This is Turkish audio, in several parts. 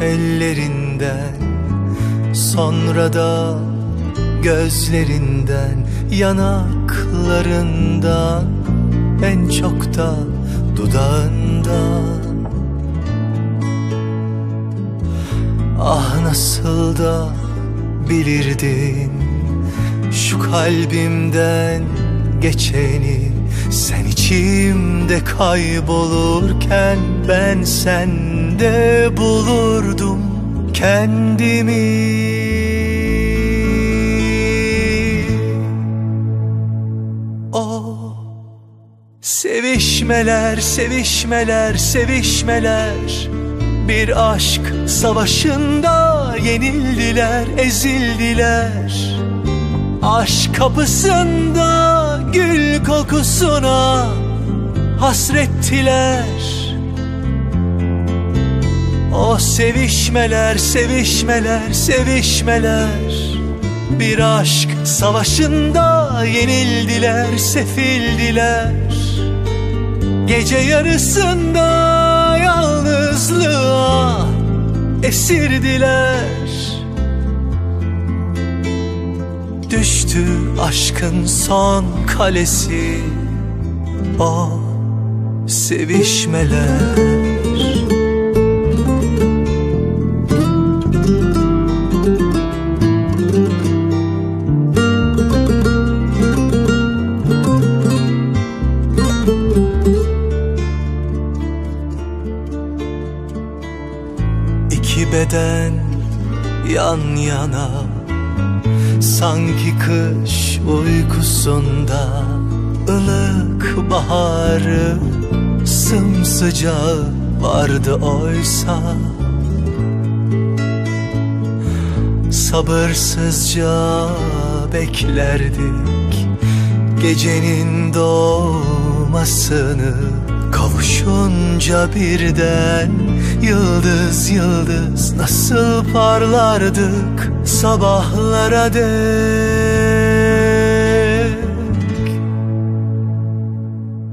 ellerinden Sonra da gözlerinden Yanaklarından En çok da dudağından. Ah nasıl da bilirdin Şu kalbimden geçeni Sen içimde kaybolurken Ben sende bulurdum kendimi. O sevişmeler, sevişmeler, sevişmeler. Bir aşk savaşında yenildiler, ezildiler. Aşk kapısında gül kokusuna hasrettiler. O sevişmeler, sevişmeler, sevişmeler. Bir aşk savaşında yenildiler, sefildiler. Gece yarısında yalnızlığa esirdiler Düştü aşkın son kalesi. O sevişmeler. İki beden yan yana Sanki kış uykusunda ılık baharı Sımsıcağı vardı oysa. Sabırsızca beklerdik Gecenin doğmasını Kavuşunca birden Yıldız yıldız nasıl parlardık Sabahlara dek?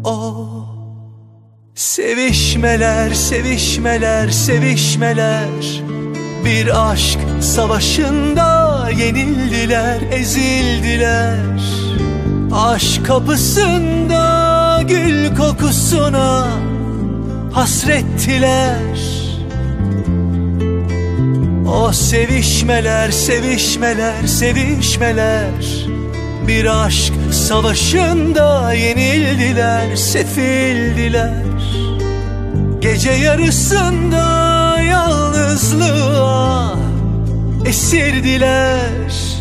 O sevişmeler, sevişmeler, sevişmeler. Bir aşk savaşında yenildiler, ezildiler. Aşk kapısında gül kokusuna hasrettiler. O sevişmeler, sevişmeler, sevişmeler. Bir aşk savaşında yenildiler, sefildiler. Gece yarısında yalnızlığa esirdiler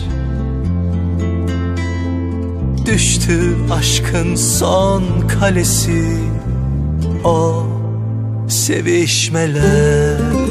Düştü aşkın son kalesi. O sevişmeler